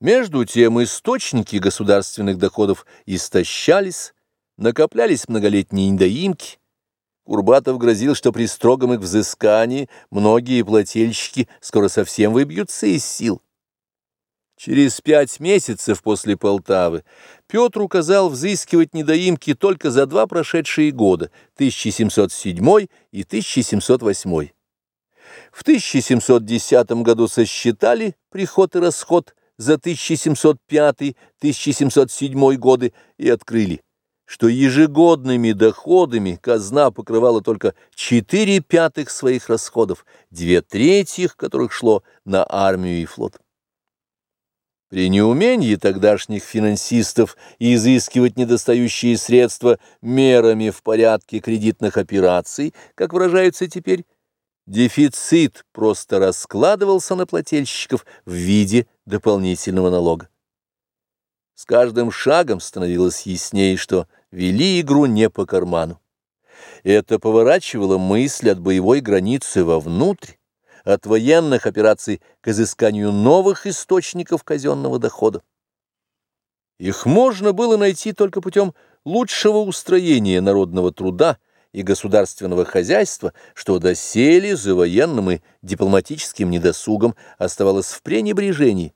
Между тем источники государственных доходов истощались, накоплялись многолетние недоимки. Курбатов грозил, что при строгом их взыскании многие плательщики скоро совсем выбьются из сил. Через пять месяцев после Полтавы Петр указал взыскивать недоимки только за два прошедшие года, 1707 и 1708. В 1710 году сосчитали приход и расход – за 1705-1707 годы и открыли, что ежегодными доходами казна покрывала только 4 пятых своих расходов, две трети которых шло на армию и флот. При неумении тогдашних финансистов изыскивать недостающие средства мерами в порядке кредитных операций, как выражаются теперь, Дефицит просто раскладывался на плательщиков в виде дополнительного налога. С каждым шагом становилось яснее, что вели игру не по карману. Это поворачивало мысль от боевой границы вовнутрь, от военных операций к изысканию новых источников казенного дохода. Их можно было найти только путем лучшего устроения народного труда, и государственного хозяйства, что доселе за военным и дипломатическим недосугом оставалось в пренебрежении.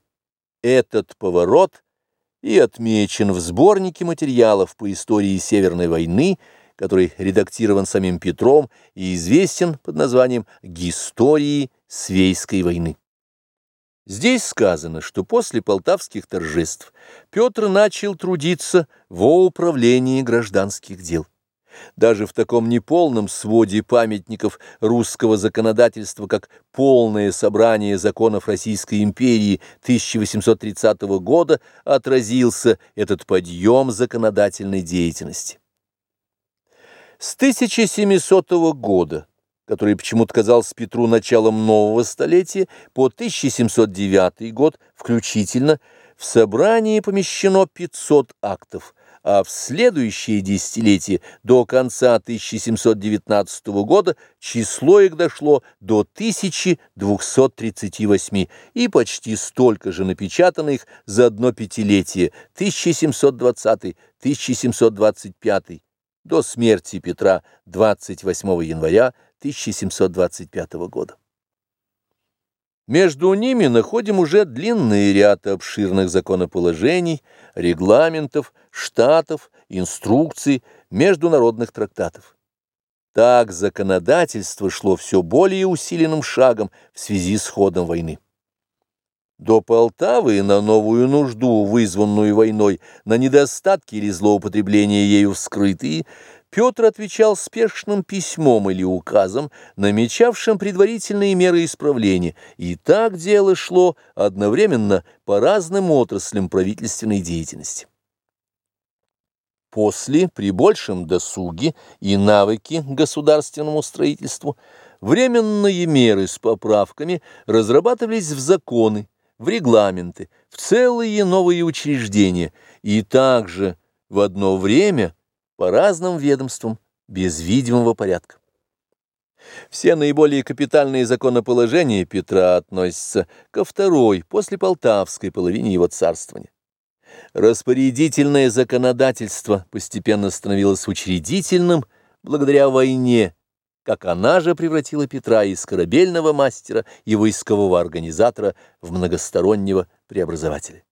Этот поворот и отмечен в сборнике материалов по истории Северной войны, который редактирован самим Петром и известен под названием «Гистории Свейской войны». Здесь сказано, что после полтавских торжеств Петр начал трудиться во управлении гражданских дел. Даже в таком неполном своде памятников русского законодательства, как полное собрание законов Российской империи 1830 года, отразился этот подъем законодательной деятельности. С 1700 года, который почему-то казался Петру началом нового столетия, по 1709 год включительно, в собрании помещено 500 актов – а в следующее десятилетие, до конца 1719 года, число их дошло до 1238 и почти столько же напечатано их за одно пятилетие 1720-1725 до смерти Петра 28 января 1725 года. Между ними находим уже длинный ряд обширных законоположений, регламентов, штатов, инструкций, международных трактатов. Так законодательство шло все более усиленным шагом в связи с ходом войны. До Полтавы на новую нужду, вызванную войной, на недостатки или злоупотребления ею вскрытые, Петр отвечал спешным письмом или указом, намечавшим предварительные меры исправления, и так дело шло одновременно по разным отраслям правительственной деятельности. После, при большем досуге и навыке государственному строительству, временные меры с поправками разрабатывались в законы, в регламенты, в целые новые учреждения, и также в одно время – по разным ведомствам без видимого порядка. Все наиболее капитальные законоположения Петра относятся ко второй, после Полтавской половине его царствования. Распорядительное законодательство постепенно становилось учредительным благодаря войне, как она же превратила Петра из корабельного мастера и войскового организатора в многостороннего преобразователя.